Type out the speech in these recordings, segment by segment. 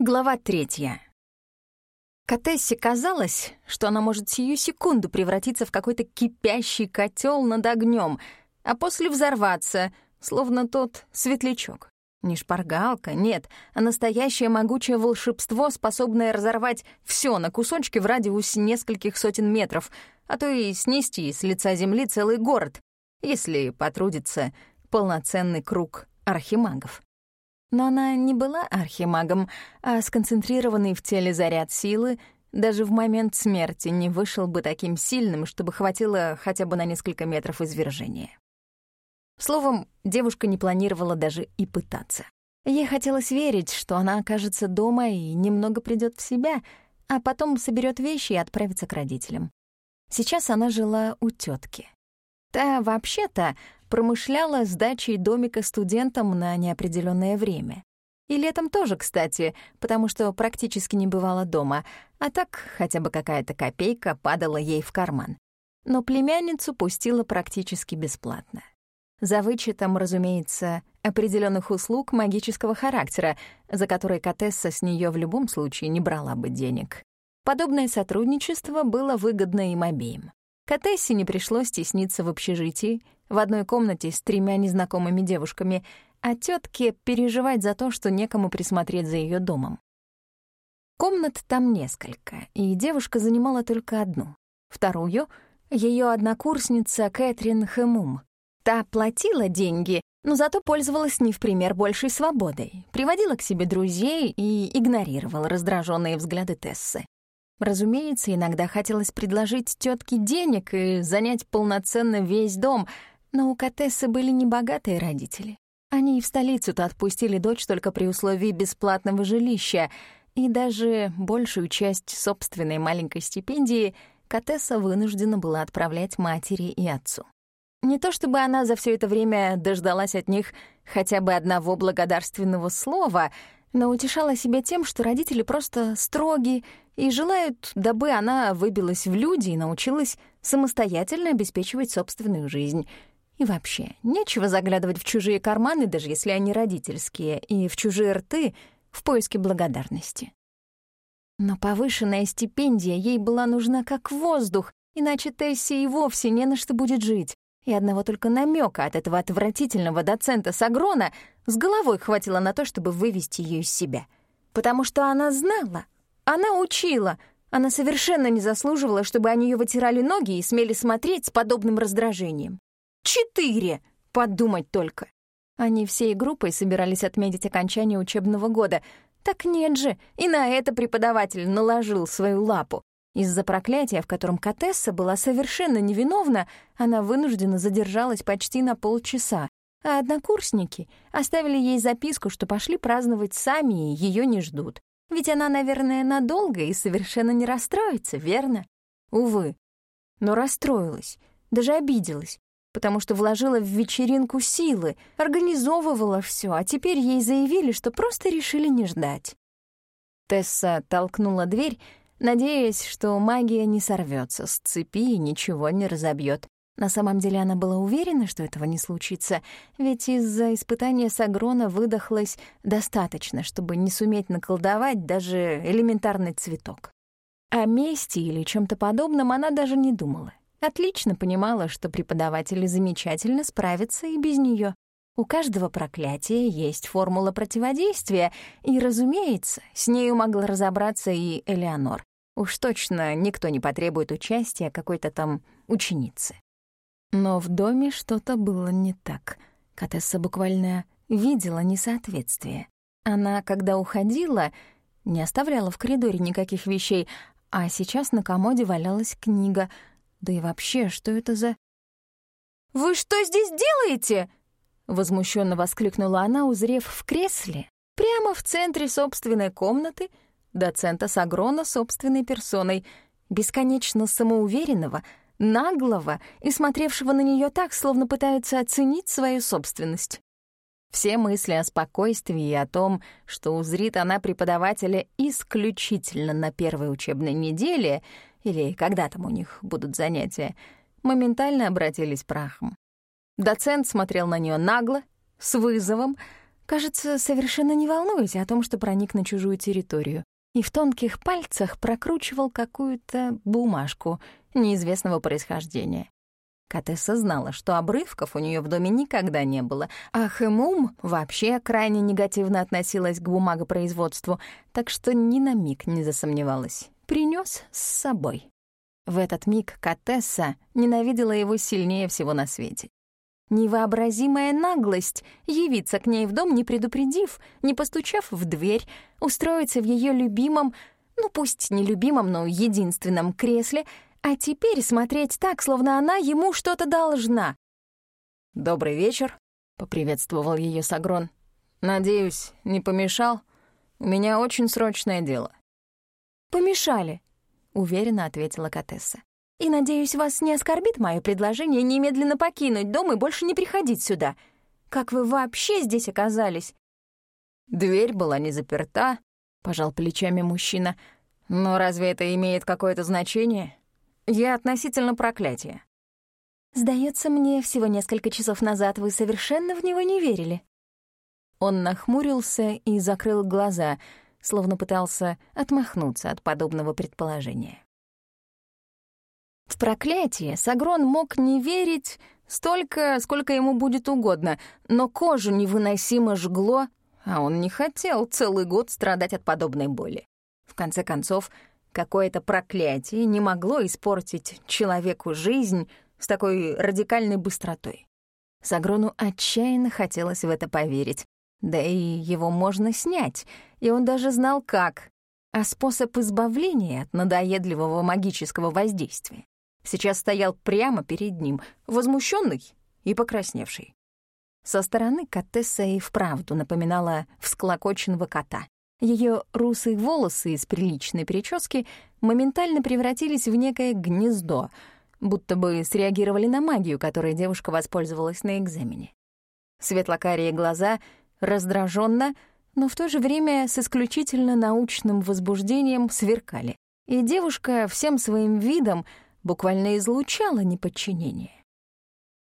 Глава третья. Катессе казалось, что она может сию секунду превратиться в какой-то кипящий котел над огнем, а после взорваться, словно тот светлячок. Не шпаргалка, нет, а настоящее могучее волшебство, способное разорвать все на кусочки в радиусе нескольких сотен метров, а то и снести с лица земли целый город, если потрудится полноценный круг архимагов. Но она не была архимагом, а сконцентрированный в теле заряд силы даже в момент смерти не вышел бы таким сильным, чтобы хватило хотя бы на несколько метров извержения. Словом, девушка не планировала даже и пытаться. Ей хотелось верить, что она окажется дома и немного придет в себя, а потом соберет вещи и отправится к родителям. Сейчас она жила у тетки. Та вообще-то промышляла сдачей домика студентам на неопределенное время. И летом тоже, кстати, потому что практически не бывала дома, а так хотя бы какая-то копейка падала ей в карман. Но племянницу пустила практически бесплатно. За вычетом, разумеется, определенных услуг магического характера, за которые Катесса с нее в любом случае не брала бы денег. Подобное сотрудничество было выгодно им обеим. Катессе не пришлось тесниться в общежитии, в одной комнате с тремя незнакомыми девушками, а тетке переживать за то, что некому присмотреть за ее домом. Комнат там несколько, и девушка занимала только одну. Вторую — ее однокурсница Кэтрин Хэмум. Та платила деньги, но зато пользовалась не в пример большей свободой, приводила к себе друзей и игнорировала раздраженные взгляды Тессы. Разумеется, иногда хотелось предложить тетке денег и занять полноценно весь дом, но у Катессы были небогатые родители. Они и в столицу-то отпустили дочь только при условии бесплатного жилища, и даже большую часть собственной маленькой стипендии Катесса вынуждена была отправлять матери и отцу. Не то чтобы она за все это время дождалась от них хотя бы одного благодарственного слова, но утешала себя тем, что родители просто строги и желают, дабы она выбилась в люди и научилась самостоятельно обеспечивать собственную жизнь — и вообще, нечего заглядывать в чужие карманы, даже если они родительские, и в чужие рты в поиске благодарности. Но повышенная стипендия ей была нужна как воздух, иначе Тесси и вовсе не на что будет жить. И одного только намека от этого отвратительного доцента Сагрона с головой хватило на то, чтобы вывести ее из себя. Потому что она знала, она учила, она совершенно не заслуживала, чтобы они ее вытирали ноги и смели смотреть с подобным раздражением. Четыре! Подумать только. Они всей группой собирались отметить окончание учебного года. Так нет же, и на это преподаватель наложил свою лапу. Из-за проклятия, в котором Катесса была совершенно невиновна, она вынуждена задержалась почти на полчаса, а однокурсники оставили ей записку, что пошли праздновать сами и ее не ждут. Ведь она, наверное, надолго и совершенно не расстроится, верно? Увы. Но расстроилась, даже обиделась потому что вложила в вечеринку силы, организовывала все, а теперь ей заявили, что просто решили не ждать. Тесса толкнула дверь, надеясь, что магия не сорвется с цепи и ничего не разобьет. На самом деле она была уверена, что этого не случится, ведь из-за испытания Сагрона выдохлась достаточно, чтобы не суметь наколдовать даже элементарный цветок. О мести или чем то подобном она даже не думала. Отлично понимала, что преподаватели замечательно справятся и без нее. У каждого проклятия есть формула противодействия, и, разумеется, с нею могла разобраться и Элеонор. Уж точно никто не потребует участия какой-то там ученицы. Но в доме что-то было не так. Катесса буквально видела несоответствие. Она, когда уходила, не оставляла в коридоре никаких вещей, а сейчас на комоде валялась книга — да и вообще, что это за... «Вы что здесь делаете?» Возмущенно воскликнула она, узрев в кресле, прямо в центре собственной комнаты, доцента Сагрона собственной персоной, бесконечно самоуверенного, наглого и смотревшего на нее так, словно пытается оценить свою собственность. Все мысли о спокойствии и о том, что узрит она преподавателя исключительно на первой учебной неделе — или когда там у них будут занятия, моментально обратились прахом. Доцент смотрел на нее нагло, с вызовом, кажется, совершенно не волнуясь о том, что проник на чужую территорию, и в тонких пальцах прокручивал какую-то бумажку неизвестного происхождения. Катесса знала, что обрывков у нее в доме никогда не было, а Хэмум вообще крайне негативно относилась к бумагопроизводству, так что ни на миг не засомневалась. Принес с собой. В этот миг Катесса ненавидела его сильнее всего на свете. Невообразимая наглость явиться к ней в дом, не предупредив, не постучав в дверь, устроиться в ее любимом, ну пусть не любимом, но единственном кресле — а теперь смотреть так, словно она ему что-то должна. «Добрый вечер», — поприветствовал ее Сагрон. «Надеюсь, не помешал? У меня очень срочное дело». «Помешали», — уверенно ответила Катесса. «И, надеюсь, вас не оскорбит мое предложение немедленно покинуть дом и больше не приходить сюда. Как вы вообще здесь оказались?» «Дверь была не заперта», — пожал плечами мужчина. «Но разве это имеет какое-то значение? Я относительно проклятия. Сдается мне, всего несколько часов назад вы совершенно в него не верили. Он нахмурился и закрыл глаза, словно пытался отмахнуться от подобного предположения. В проклятие Сагрон мог не верить столько, сколько ему будет угодно, но кожу невыносимо жгло, а он не хотел целый год страдать от подобной боли. В конце концов, Какое-то проклятие не могло испортить человеку жизнь с такой радикальной быстротой. Сагрону отчаянно хотелось в это поверить. Да и его можно снять, и он даже знал как. А способ избавления от надоедливого магического воздействия сейчас стоял прямо перед ним, возмущенный и покрасневший. Со стороны Катесса и вправду напоминала всклокоченного кота. Ее русые волосы из приличной прически моментально превратились в некое гнездо, будто бы среагировали на магию, которой девушка воспользовалась на экзамене. Светлокарие глаза раздраженно, но в то же время с исключительно научным возбуждением сверкали. И девушка всем своим видом буквально излучала неподчинение.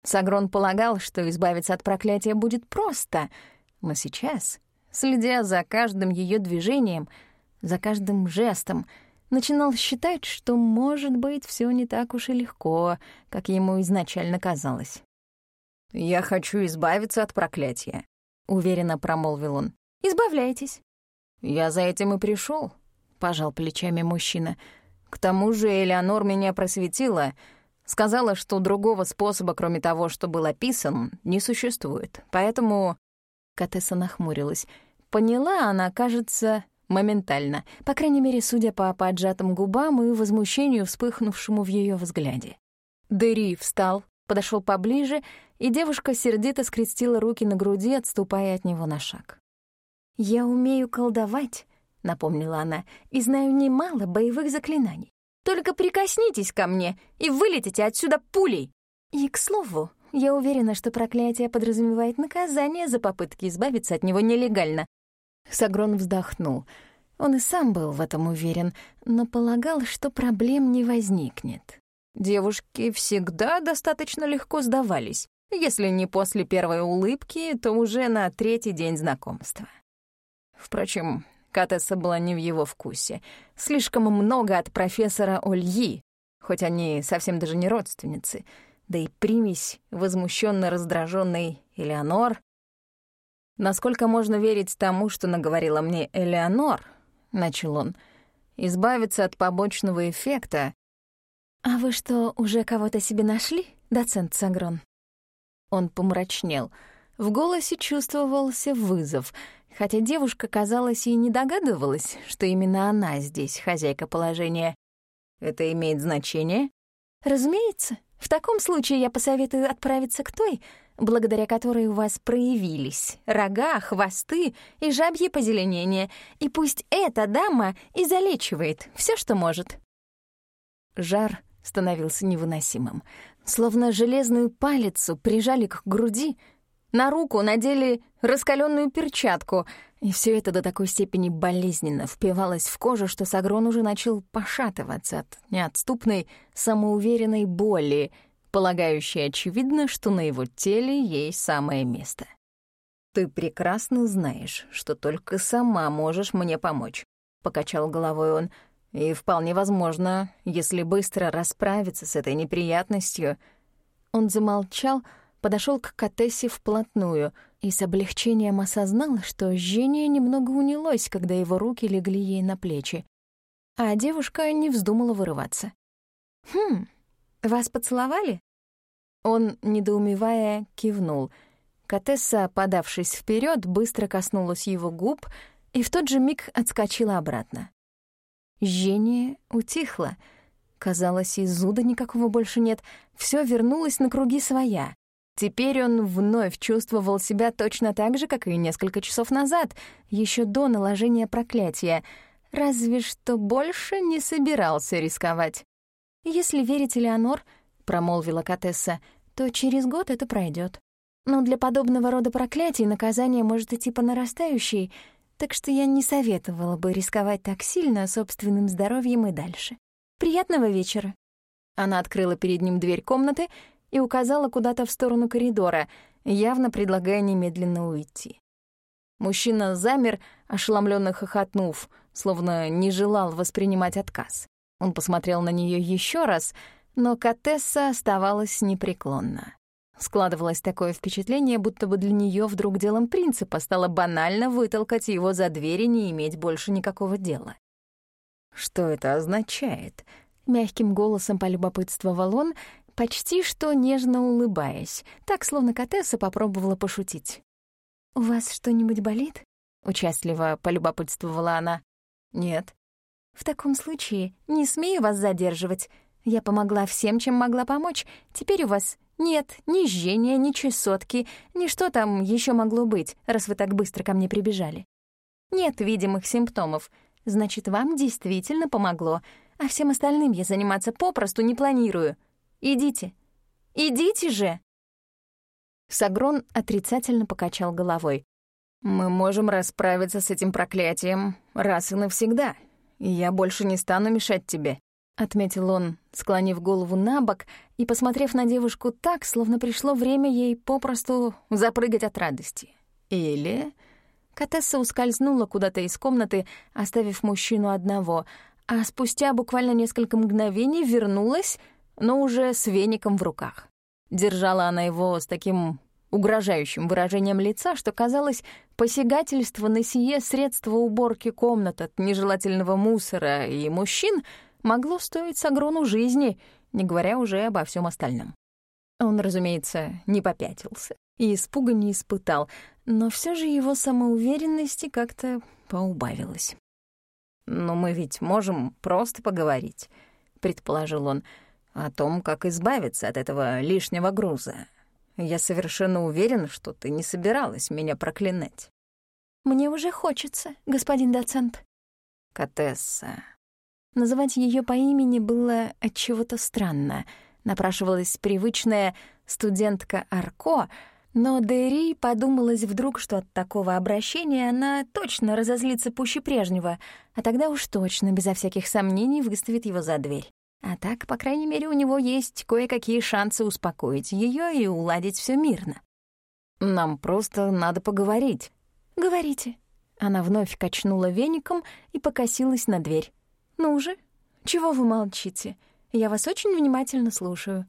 Сагрон полагал, что избавиться от проклятия будет просто, но сейчас следя за каждым ее движением, за каждым жестом, начинал считать, что, может быть, все не так уж и легко, как ему изначально казалось. «Я хочу избавиться от проклятия», — уверенно промолвил он. «Избавляйтесь». «Я за этим и пришел, пожал плечами мужчина. «К тому же Элеонор меня просветила, сказала, что другого способа, кроме того, что был описан, не существует. Поэтому...» Катесса нахмурилась. Поняла она, кажется, моментально, по крайней мере, судя по поджатым губам и возмущению, вспыхнувшему в ее взгляде. Дери встал, подошел поближе, и девушка сердито скрестила руки на груди, отступая от него на шаг. «Я умею колдовать», — напомнила она, «и знаю немало боевых заклинаний. Только прикоснитесь ко мне и вылетите отсюда пулей. И, к слову, я уверена, что проклятие подразумевает наказание за попытки избавиться от него нелегально. Сагрон вздохнул. Он и сам был в этом уверен, но полагал, что проблем не возникнет. Девушки всегда достаточно легко сдавались, если не после первой улыбки, то уже на третий день знакомства. Впрочем, Катесса была не в его вкусе. Слишком много от профессора Ольи, хоть они совсем даже не родственницы, да и примесь возмущенно раздраженной Элеонор Насколько можно верить тому, что наговорила мне Элеонор, начал он, избавиться от побочного эффекта. А вы что, уже кого-то себе нашли, доцент Сагрон? Он помрачнел. В голосе чувствовался вызов, хотя девушка, казалось, и не догадывалась, что именно она здесь хозяйка положения. Это имеет значение? Разумеется. В таком случае я посоветую отправиться к той, благодаря которой у вас проявились рога, хвосты и жабье позеленение, и пусть эта дама и залечивает все, что может». Жар становился невыносимым. Словно железную палицу прижали к груди, на руку надели раскаленную перчатку, и все это до такой степени болезненно впивалось в кожу, что Сагрон уже начал пошатываться от неотступной, самоуверенной боли — полагающий, очевидно, что на его теле есть самое место. «Ты прекрасно знаешь, что только сама можешь мне помочь», — покачал головой он. «И вполне возможно, если быстро расправиться с этой неприятностью...» Он замолчал, подошел к Катессе вплотную и с облегчением осознал, что жжение немного унялось, когда его руки легли ей на плечи. А девушка не вздумала вырываться. «Хм, вас поцеловали?» Он, недоумевая, кивнул — Катесса, подавшись вперед, быстро коснулась его губ и в тот же миг отскочила обратно. Жжение утихло. Казалось, и зуда никакого больше нет. Все вернулось на круги своя. Теперь он вновь чувствовал себя точно так же, как и несколько часов назад, еще до наложения проклятия, разве что больше не собирался рисковать. «Если верить Элеонор», — промолвила Катесса, — «то через год это пройдет. Но для подобного рода проклятий наказание может идти по нарастающей, так что я не советовала бы рисковать так сильно собственным здоровьем и дальше. Приятного вечера. Она открыла перед ним дверь комнаты и указала куда-то в сторону коридора, явно предлагая немедленно уйти. Мужчина замер, ошеломленно хохотнув, словно не желал воспринимать отказ. Он посмотрел на нее еще раз, но Катесса оставалась непреклонна. Складывалось такое впечатление, будто бы для нее вдруг делом принципа стало банально вытолкать его за дверь и не иметь больше никакого дела. «Что это означает?» — мягким голосом полюбопытствовал он, почти что нежно улыбаясь, так, словно Катесса попробовала пошутить. «У вас что-нибудь болит?» — участливо полюбопытствовала она. «Нет». «В таком случае не смею вас задерживать. Я помогла всем, чем могла помочь. Теперь у вас нет ни жжения, ни чесотки, ни что там еще могло быть, раз вы так быстро ко мне прибежали. Нет видимых симптомов. Значит, вам действительно помогло, а всем остальным я заниматься попросту не планирую. Идите. Идите же!» Сагрон отрицательно покачал головой. «Мы можем расправиться с этим проклятием раз и навсегда, я больше не стану мешать тебе. — отметил он, склонив голову на бок и посмотрев на девушку так, словно пришло время ей попросту запрыгать от радости. Или... Катесса ускользнула куда-то из комнаты, оставив мужчину одного, а спустя буквально несколько мгновений вернулась, но уже с веником в руках. Держала она его с таким угрожающим выражением лица, что казалось посягательство на сие средство уборки комнат от нежелательного мусора и мужчин — могло стоить Сагрону жизни, не говоря уже обо всем остальном. Он, разумеется, не попятился и испуга не испытал, но все же его самоуверенности как-то поубавилось. «Но мы ведь можем просто поговорить», — предположил он, «о том, как избавиться от этого лишнего груза. Я совершенно уверен, что ты не собиралась меня проклинать». «Мне уже хочется, господин доцент». «Катесса», Называть ее по имени было от чего-то странно. Напрашивалась привычная студентка Арко, но Дэри подумалась вдруг, что от такого обращения она точно разозлится пуще прежнего, а тогда уж точно, безо всяких сомнений, выставит его за дверь. А так, по крайней мере, у него есть кое-какие шансы успокоить ее и уладить все мирно. «Нам просто надо поговорить». «Говорите». Она вновь качнула веником и покосилась на дверь. «Ну же, чего вы молчите? Я вас очень внимательно слушаю».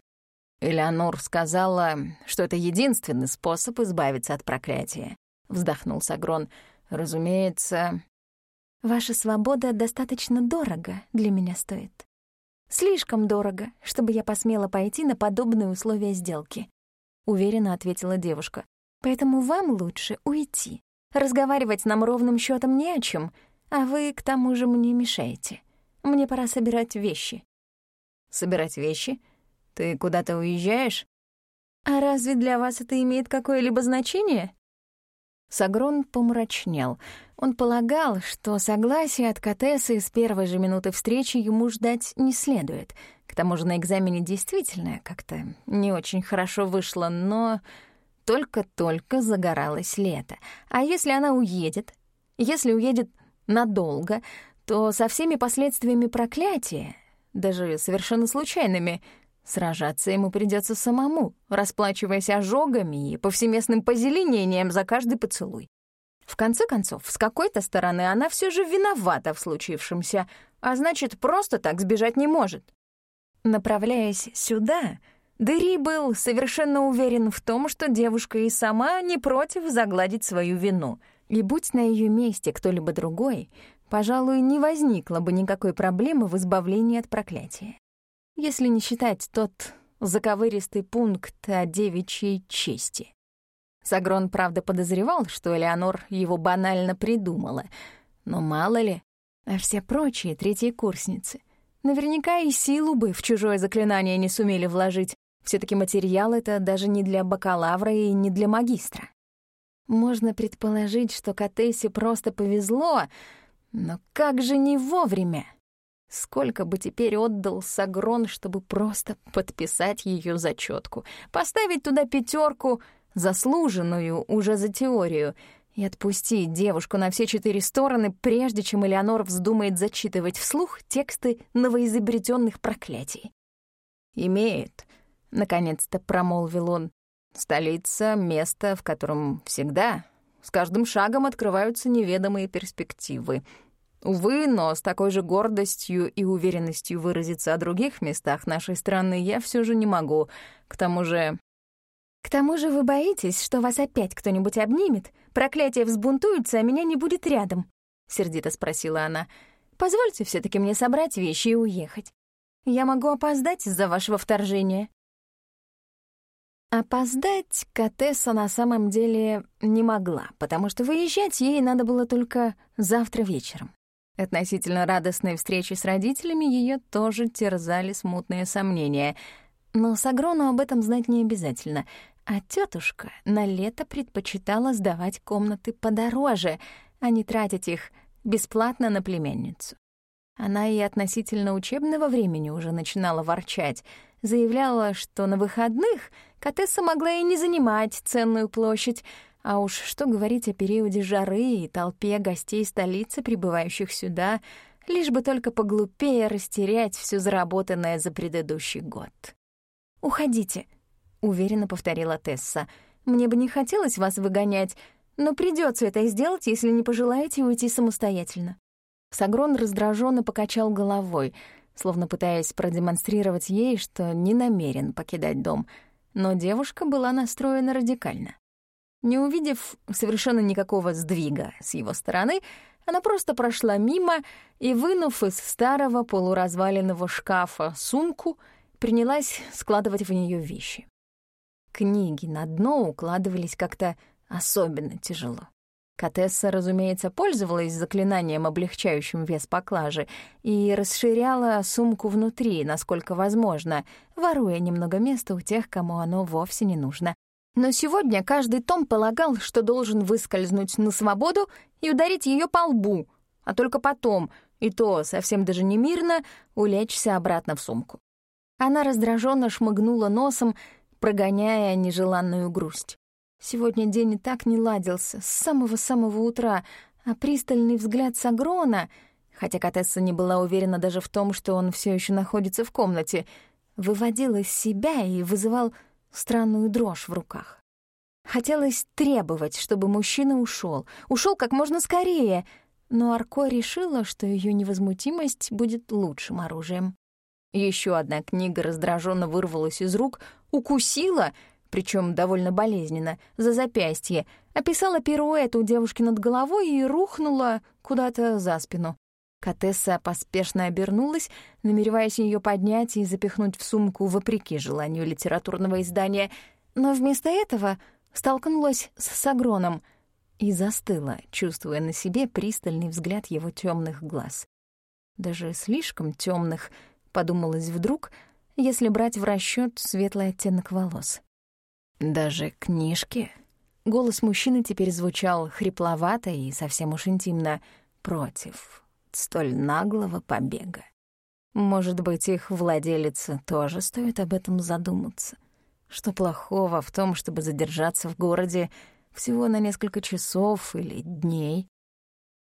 «Элеонор сказала, что это единственный способ избавиться от проклятия», — вздохнул Сагрон. «Разумеется...» «Ваша свобода достаточно дорого для меня стоит. Слишком дорого, чтобы я посмела пойти на подобные условия сделки», — уверенно ответила девушка. «Поэтому вам лучше уйти. Разговаривать нам ровным счетом не о чем, а вы, к тому же, мне мешаете. Мне пора собирать вещи». «Собирать вещи? Ты куда-то уезжаешь?» «А разве для вас это имеет какое-либо значение?» Сагрон помрачнел. Он полагал, что согласие от Катессы с первой же минуты встречи ему ждать не следует. К тому же на экзамене действительно как-то не очень хорошо вышло, но только-только загоралось лето. А если она уедет? Если уедет надолго, то со всеми последствиями проклятия, даже совершенно случайными, Сражаться ему придется самому, расплачиваясь ожогами и повсеместным позеленением за каждый поцелуй. В конце концов, с какой-то стороны она все же виновата в случившемся, а значит, просто так сбежать не может. Направляясь сюда, Дыри был совершенно уверен в том, что девушка и сама не против загладить свою вину. И будь на ее месте кто-либо другой, пожалуй, не возникло бы никакой проблемы в избавлении от проклятия. Если не считать тот заковыристый пункт о девичьей чести. Сагрон, правда, подозревал, что Элеонор его банально придумала, но мало ли, а все прочие третьи курсницы наверняка и силу бы в чужое заклинание не сумели вложить, все таки материал это даже не для бакалавра и не для магистра. Можно предположить, что Катессе просто повезло, но как же не вовремя? Сколько бы теперь отдал Сагрон, чтобы просто подписать ее зачетку, поставить туда пятерку, заслуженную уже за теорию, и отпустить девушку на все четыре стороны, прежде чем Элеонор вздумает зачитывать вслух тексты новоизобретенных проклятий. «Имеет», наконец-то промолвил он. Столица — место, в котором всегда, с каждым шагом открываются неведомые перспективы. Увы, но с такой же гордостью и уверенностью выразиться о других местах нашей страны я все же не могу. К тому же... «К тому же вы боитесь, что вас опять кто-нибудь обнимет, проклятие взбунтуется, а меня не будет рядом?» — сердито спросила она. «Позвольте все таки мне собрать вещи и уехать. Я могу опоздать из-за вашего вторжения». Опоздать Катесса на самом деле не могла, потому что выезжать ей надо было только завтра вечером. Относительно радостной встречи с родителями ее тоже терзали смутные сомнения. Но Сагрону об этом знать не обязательно. А тетушка на лето предпочитала сдавать комнаты подороже, а не тратить их бесплатно на племянницу. Она и относительно учебного времени уже начинала ворчать, заявляла, что на выходных Катесса могла и не занимать ценную площадь, а уж что говорить о периоде жары и толпе гостей столицы, прибывающих сюда, лишь бы только поглупее растерять все заработанное за предыдущий год. «Уходите», — уверенно повторила Тесса. «Мне бы не хотелось вас выгонять, но придется это сделать, если не пожелаете уйти самостоятельно». Сагрон раздраженно покачал головой, словно пытаясь продемонстрировать ей, что не намерен покидать дом, но девушка была настроена радикально. Не увидев совершенно никакого сдвига с его стороны, она просто прошла мимо и, вынув из старого полуразваленного шкафа сумку, принялась складывать в нее вещи. Книги на дно укладывались как-то особенно тяжело. Катесса, разумеется, пользовалась заклинанием, облегчающим вес поклажи, и расширяла сумку внутри, насколько возможно, воруя немного места у тех, кому оно вовсе не нужно. Но сегодня каждый том полагал, что должен выскользнуть на свободу и ударить ее по лбу, а только потом, и то совсем даже не мирно, улечься обратно в сумку. Она раздраженно шмыгнула носом, прогоняя нежеланную грусть. Сегодня день и так не ладился, с самого-самого утра, а пристальный взгляд Сагрона, хотя Катесса не была уверена даже в том, что он все еще находится в комнате, выводил из себя и вызывал странную дрожь в руках. Хотелось требовать, чтобы мужчина ушел, ушел как можно скорее, но Арко решила, что ее невозмутимость будет лучшим оружием. Еще одна книга раздраженно вырвалась из рук, укусила — причем довольно болезненно, за запястье, описала пируэт у девушки над головой и рухнула куда-то за спину. Катесса поспешно обернулась, намереваясь ее поднять и запихнуть в сумку вопреки желанию литературного издания, но вместо этого столкнулась с Сагроном и застыла, чувствуя на себе пристальный взгляд его темных глаз. Даже слишком темных, подумалось вдруг, если брать в расчет светлый оттенок волос. Даже книжки? Голос мужчины теперь звучал хрипловато и совсем уж интимно против столь наглого побега. Может быть, их владелице тоже стоит об этом задуматься. Что плохого в том, чтобы задержаться в городе всего на несколько часов или дней?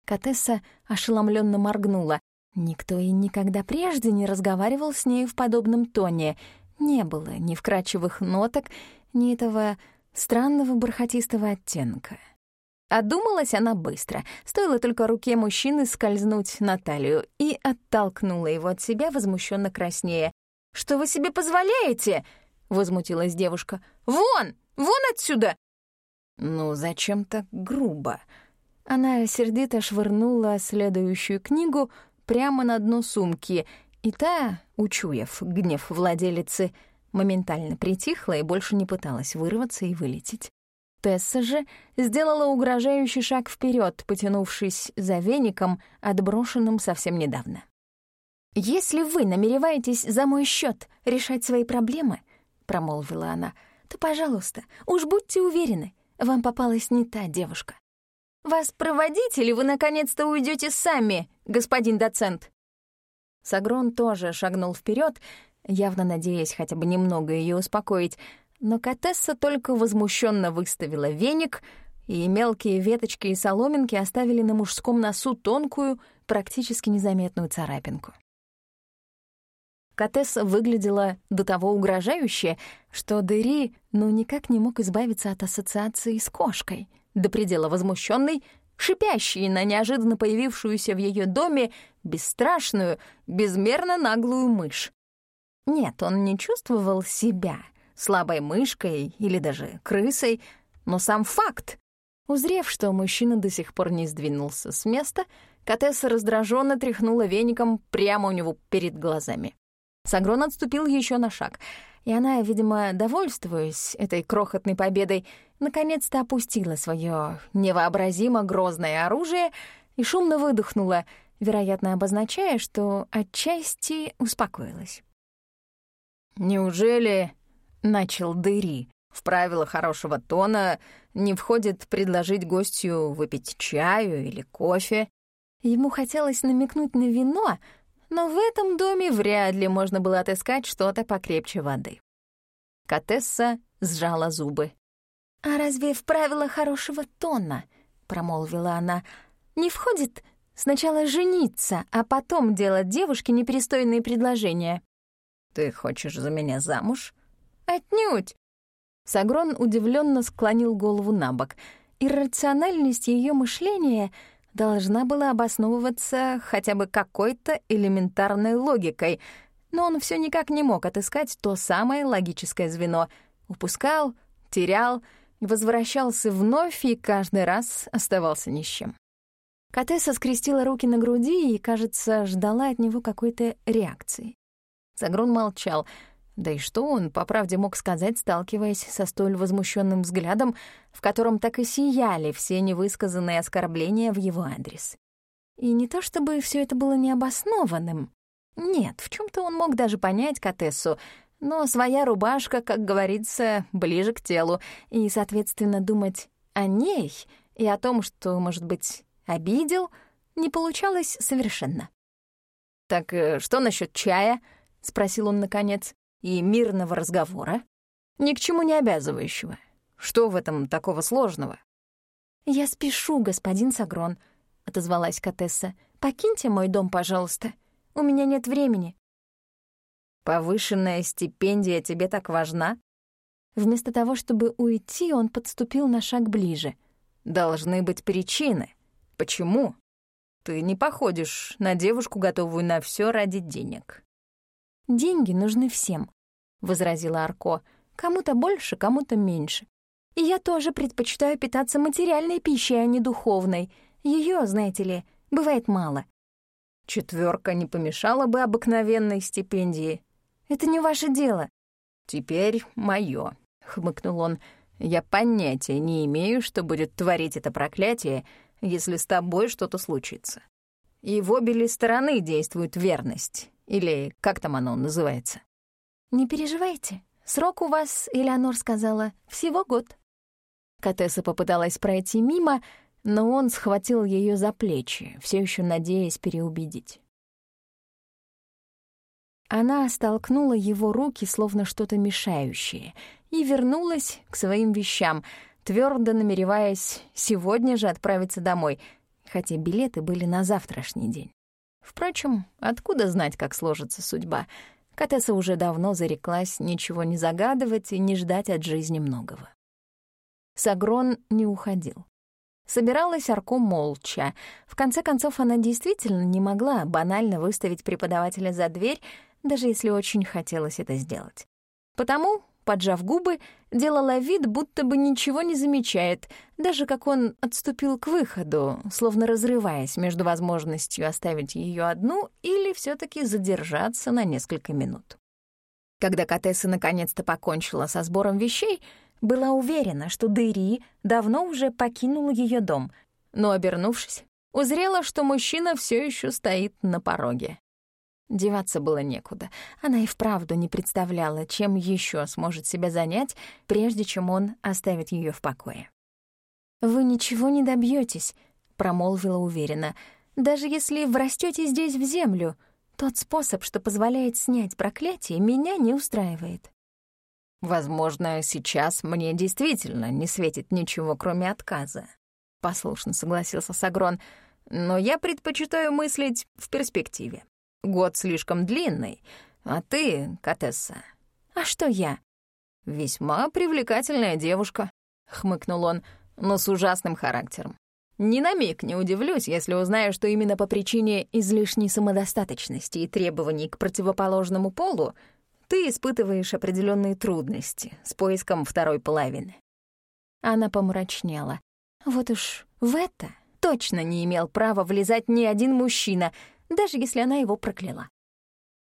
Катесса ошеломленно моргнула. Никто и никогда прежде не разговаривал с ней в подобном тоне — Не было ни вкрадчивых ноток, ни этого странного бархатистого оттенка. Одумалась она быстро, стоило только руке мужчины скользнуть на талию и оттолкнула его от себя, возмущенно краснея. «Что вы себе позволяете?» — возмутилась девушка. «Вон! Вон отсюда!» «Ну, зачем так грубо?» Она сердито швырнула следующую книгу прямо на дно сумки, и та, учуяв гнев владелицы, моментально притихла и больше не пыталась вырваться и вылететь. Тесса же сделала угрожающий шаг вперед, потянувшись за веником, отброшенным совсем недавно. «Если вы намереваетесь за мой счет решать свои проблемы», — промолвила она, «то, пожалуйста, уж будьте уверены, вам попалась не та девушка. Вас проводить или вы наконец-то уйдете сами, господин доцент?» Сагрон тоже шагнул вперед, явно надеясь хотя бы немного ее успокоить, но Катесса только возмущенно выставила веник, и мелкие веточки и соломинки оставили на мужском носу тонкую, практически незаметную царапинку. Катесса выглядела до того угрожающе, что Дери ну никак не мог избавиться от ассоциации с кошкой, до предела возмущенной, шипящей на неожиданно появившуюся в ее доме бесстрашную, безмерно наглую мышь. Нет, он не чувствовал себя слабой мышкой или даже крысой, но сам факт. Узрев, что мужчина до сих пор не сдвинулся с места, Катесса раздраженно тряхнула веником прямо у него перед глазами. Сагрон отступил еще на шаг, и она, видимо, довольствуясь этой крохотной победой, наконец-то опустила свое невообразимо грозное оружие и шумно выдохнула, вероятно, обозначая, что отчасти успокоилась. «Неужели, — начал Дыри, — в правила хорошего тона не входит предложить гостю выпить чаю или кофе?» Ему хотелось намекнуть на вино, но в этом доме вряд ли можно было отыскать что-то покрепче воды. Катесса сжала зубы. «А разве в правила хорошего тона, — промолвила она, — не входит сначала жениться, а потом делать девушке непристойные предложения?» «Ты хочешь за меня замуж?» «Отнюдь!» Сагрон удивленно склонил голову на бок. Иррациональность ее мышления должна была обосновываться хотя бы какой-то элементарной логикой, но он все никак не мог отыскать то самое логическое звено. Упускал, терял, возвращался вновь и каждый раз оставался ни с чем. Катесса скрестила руки на груди и, кажется, ждала от него какой-то реакции. Загрун молчал. Да и что он, по правде, мог сказать, сталкиваясь со столь возмущенным взглядом, в котором так и сияли все невысказанные оскорбления в его адрес? И не то чтобы все это было необоснованным. Нет, в чем то он мог даже понять Катессу, но своя рубашка, как говорится, ближе к телу, и, соответственно, думать о ней и о том, что, может быть, обидел, не получалось совершенно. «Так э, что насчет чая?» — спросил он наконец, — «и мирного разговора? Ни к чему не обязывающего. Что в этом такого сложного?» «Я спешу, господин Сагрон», — отозвалась Катесса. «Покиньте мой дом, пожалуйста. У меня нет времени». «Повышенная стипендия тебе так важна?» Вместо того, чтобы уйти, он подступил на шаг ближе. «Должны быть причины. Почему? Ты не походишь на девушку, готовую на все ради денег. «Деньги нужны всем», — возразила Арко. «Кому-то больше, кому-то меньше. И я тоже предпочитаю питаться материальной пищей, а не духовной. Ее, знаете ли, бывает мало». Четверка не помешала бы обыкновенной стипендии. Это не ваше дело. Теперь мое, хмыкнул он. Я понятия не имею, что будет творить это проклятие, если с тобой что-то случится. И в обе ли стороны действует верность. Или как там оно называется? «Не переживайте. Срок у вас, Элеонор сказала, всего год». Катесса попыталась пройти мимо, но он схватил ее за плечи, все еще надеясь переубедить. Она столкнула его руки, словно что-то мешающее, и вернулась к своим вещам, твердо намереваясь сегодня же отправиться домой, хотя билеты были на завтрашний день. Впрочем, откуда знать, как сложится судьба? Катесса уже давно зареклась ничего не загадывать и не ждать от жизни многого. Сагрон не уходил. Собиралась Арко молча. В конце концов, она действительно не могла банально выставить преподавателя за дверь, даже если очень хотелось это сделать. Потому, поджав губы, делала вид, будто бы ничего не замечает, даже как он отступил к выходу, словно разрываясь между возможностью оставить ее одну или все таки задержаться на несколько минут. Когда Катесса наконец-то покончила со сбором вещей, была уверена, что Дэри давно уже покинул ее дом, но, обернувшись, узрела, что мужчина все еще стоит на пороге. Деваться было некуда. Она и вправду не представляла, чем еще сможет себя занять, прежде чем он оставит ее в покое. «Вы ничего не добьетесь, промолвила уверенно, «даже если врастете здесь в землю. Тот способ, что позволяет снять проклятие, меня не устраивает». Возможно, сейчас мне действительно не светит ничего, кроме отказа. Послушно согласился Сагрон, но я предпочитаю мыслить в перспективе. Год слишком длинный, а ты, Катесса... А что я? Весьма привлекательная девушка, хмыкнул он, но с ужасным характером. Ни на миг не удивлюсь, если узнаю, что именно по причине излишней самодостаточности и требований к противоположному полу ты испытываешь определенные трудности с поиском второй половины». Она помрачнела. Вот уж в это точно не имел права влезать ни один мужчина, даже если она его прокляла.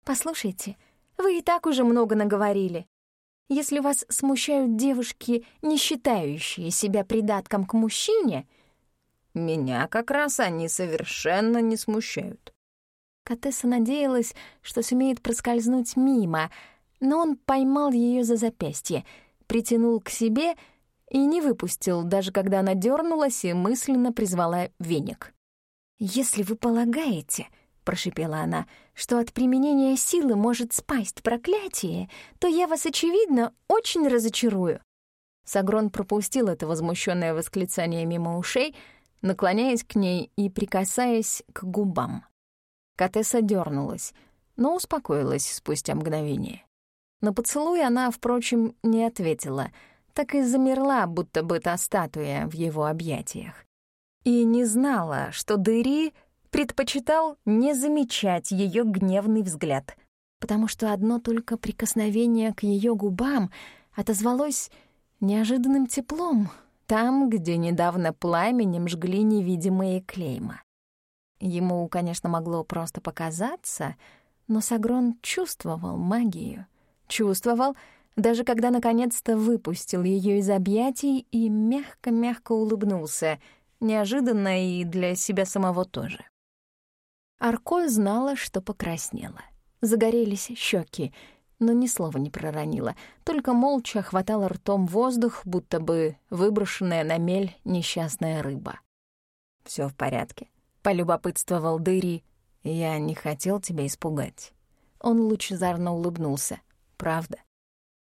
«Послушайте, вы и так уже много наговорили. Если вас смущают девушки, не считающие себя придатком к мужчине...» «Меня как раз они совершенно не смущают», Катесса надеялась, что сумеет проскользнуть мимо, но он поймал ее за запястье, притянул к себе и не выпустил, даже когда она дернулась и мысленно призвала веник. «Если вы полагаете, — прошипела она, — что от применения силы может спасть проклятие, то я вас, очевидно, очень разочарую». Сагрон пропустил это возмущенное восклицание мимо ушей, наклоняясь к ней и прикасаясь к губам. Катесса дернулась, но успокоилась спустя мгновение. На поцелуй она, впрочем, не ответила, так и замерла, будто бы та статуя в его объятиях. И не знала, что Дыри предпочитал не замечать ее гневный взгляд, потому что одно только прикосновение к ее губам отозвалось неожиданным теплом там, где недавно пламенем жгли невидимые клейма. Ему, конечно, могло просто показаться, но Сагрон чувствовал магию. Чувствовал, даже когда наконец-то выпустил ее из объятий и мягко-мягко улыбнулся, неожиданно и для себя самого тоже. Арко знала, что покраснела. Загорелись щеки, но ни слова не проронила, только молча хватала ртом воздух, будто бы выброшенная на мель несчастная рыба. Все в порядке?» полюбопытствовал Дыри. «Я не хотел тебя испугать». Он лучезарно улыбнулся. «Правда?»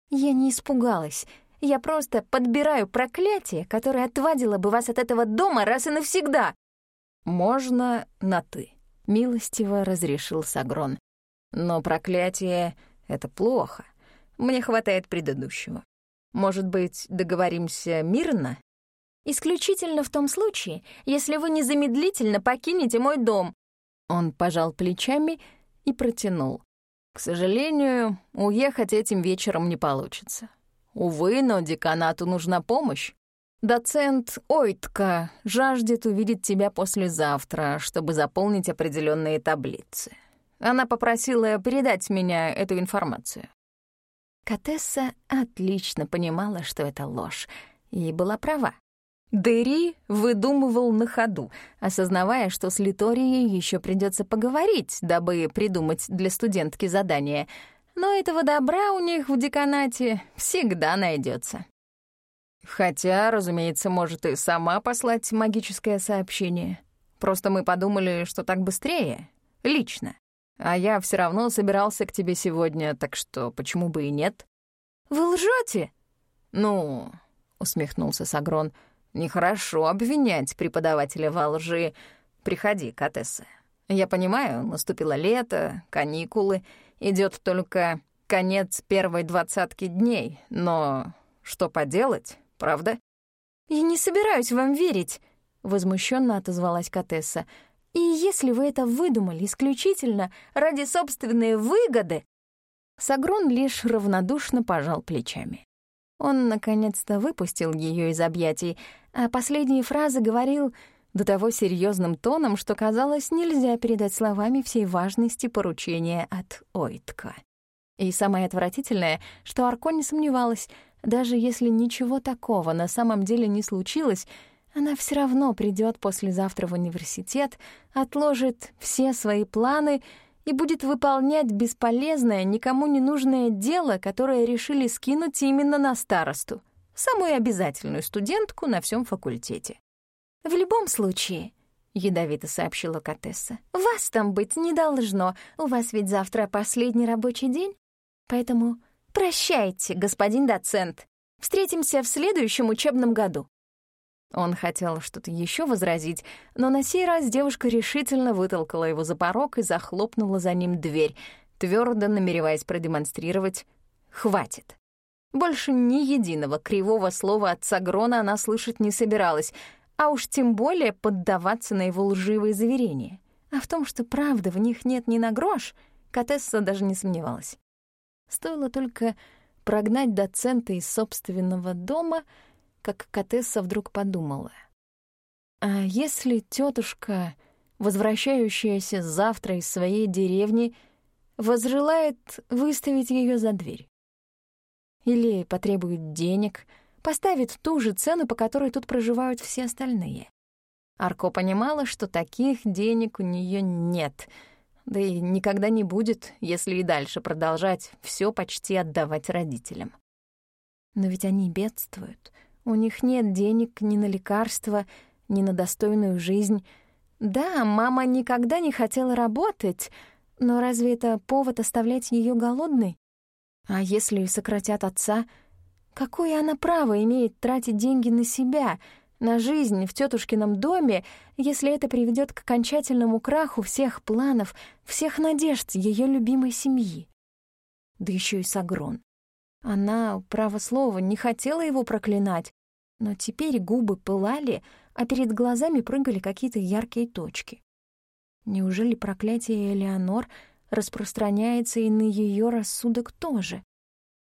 «Я не испугалась. Я просто подбираю проклятие, которое отвадило бы вас от этого дома раз и навсегда». «Можно на «ты», — милостиво разрешил Сагрон. «Но проклятие — это плохо. Мне хватает предыдущего. Может быть, договоримся мирно?» Исключительно в том случае, если вы незамедлительно покинете мой дом». Он пожал плечами и протянул. «К сожалению, уехать этим вечером не получится. Увы, но деканату нужна помощь. Доцент Ойтка жаждет увидеть тебя послезавтра, чтобы заполнить определенные таблицы. Она попросила передать меня эту информацию». Катесса отлично понимала, что это ложь, и была права. Дэри выдумывал на ходу, осознавая, что с Литорией еще придется поговорить, дабы придумать для студентки задание. Но этого добра у них в деканате всегда найдется. Хотя, разумеется, может и сама послать магическое сообщение. Просто мы подумали, что так быстрее, лично. А я все равно собирался к тебе сегодня, так что почему бы и нет? «Вы лжете? «Ну...» — усмехнулся Сагрон — Нехорошо обвинять преподавателя во лжи. Приходи, Катесса. Я понимаю, наступило лето, каникулы, идет только конец первой двадцатки дней, но что поделать, правда? «Я не собираюсь вам верить», — возмущенно отозвалась Катесса. «И если вы это выдумали исключительно ради собственной выгоды...» Сагрон лишь равнодушно пожал плечами. Он, наконец-то, выпустил ее из объятий, а последние фразы говорил до того серьезным тоном, что, казалось, нельзя передать словами всей важности поручения от Ойтка. И самое отвратительное, что Арко не сомневалась, даже если ничего такого на самом деле не случилось, она все равно придет послезавтра в университет, отложит все свои планы и будет выполнять бесполезное, никому не нужное дело, которое решили скинуть именно на старосту, самую обязательную студентку на всем факультете. «В любом случае», — ядовито сообщила Катесса, «вас там быть не должно, у вас ведь завтра последний рабочий день, поэтому прощайте, господин доцент, встретимся в следующем учебном году». Он хотел что-то еще возразить, но на сей раз девушка решительно вытолкала его за порог и захлопнула за ним дверь, твердо намереваясь продемонстрировать «хватит». Больше ни единого кривого слова от Сагрона она слышать не собиралась, а уж тем более поддаваться на его лживые заверения. А в том, что правды в них нет ни на грош, Катесса даже не сомневалась. Стоило только прогнать доцента из собственного дома — как Катесса вдруг подумала. А если тетушка, возвращающаяся завтра из своей деревни, возжелает выставить ее за дверь? Или потребует денег, поставит ту же цену, по которой тут проживают все остальные? Арко понимала, что таких денег у нее нет, да и никогда не будет, если и дальше продолжать все почти отдавать родителям. Но ведь они бедствуют — у них нет денег ни на лекарства, ни на достойную жизнь. Да, мама никогда не хотела работать, но разве это повод оставлять ее голодной? А если сократят отца, какое она право имеет тратить деньги на себя, на жизнь в тетушкином доме, если это приведет к окончательному краху всех планов, всех надежд ее любимой семьи? Да еще и Сагрон. Она, право слова, не хотела его проклинать, но теперь губы пылали, а перед глазами прыгали какие-то яркие точки. Неужели проклятие Элеонор распространяется и на ее рассудок тоже?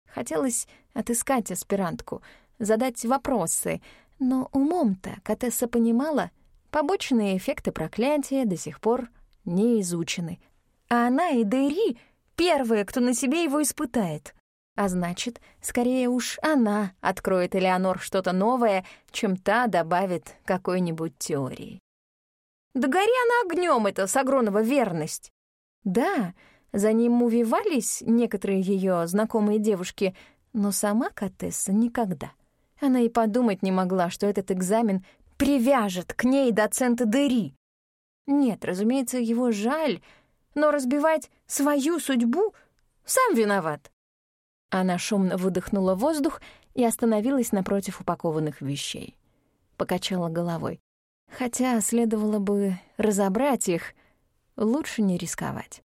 Хотелось отыскать аспирантку, задать вопросы, но умом-то Катесса понимала, побочные эффекты проклятия до сих пор не изучены. А она и Дэри — первые, кто на себе его испытает. А значит, скорее уж она откроет Элеонор что-то новое, чем та добавит какой-нибудь теории. Да гори она огнем, это Сагронова верность. Да, за ним увивались некоторые ее знакомые девушки, но сама Катесса никогда. Она и подумать не могла, что этот экзамен привяжет к ней доцента Дери. Нет, разумеется, его жаль, но разбивать свою судьбу сам виноват. Она шумно выдохнула воздух и остановилась напротив упакованных вещей. Покачала головой. Хотя следовало бы разобрать их, лучше не рисковать.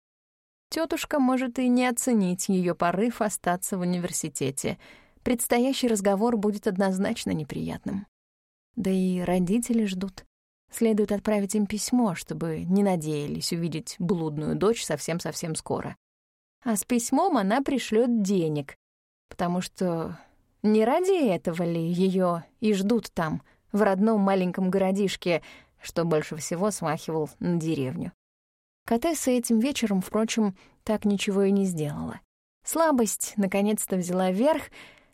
Тетушка может и не оценить ее порыв остаться в университете. Предстоящий разговор будет однозначно неприятным. Да и родители ждут. Следует отправить им письмо, чтобы не надеялись увидеть блудную дочь совсем-совсем скоро а с письмом она пришлет денег, потому что не ради этого ли ее и ждут там, в родном маленьком городишке, что больше всего смахивал на деревню. Катесса этим вечером, впрочем, так ничего и не сделала. Слабость наконец-то взяла верх,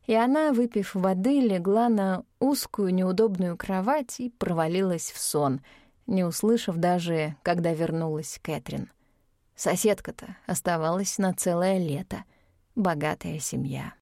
и она, выпив воды, легла на узкую неудобную кровать и провалилась в сон, не услышав даже, когда вернулась Кэтрин. Соседка-то оставалась на целое лето. Богатая семья.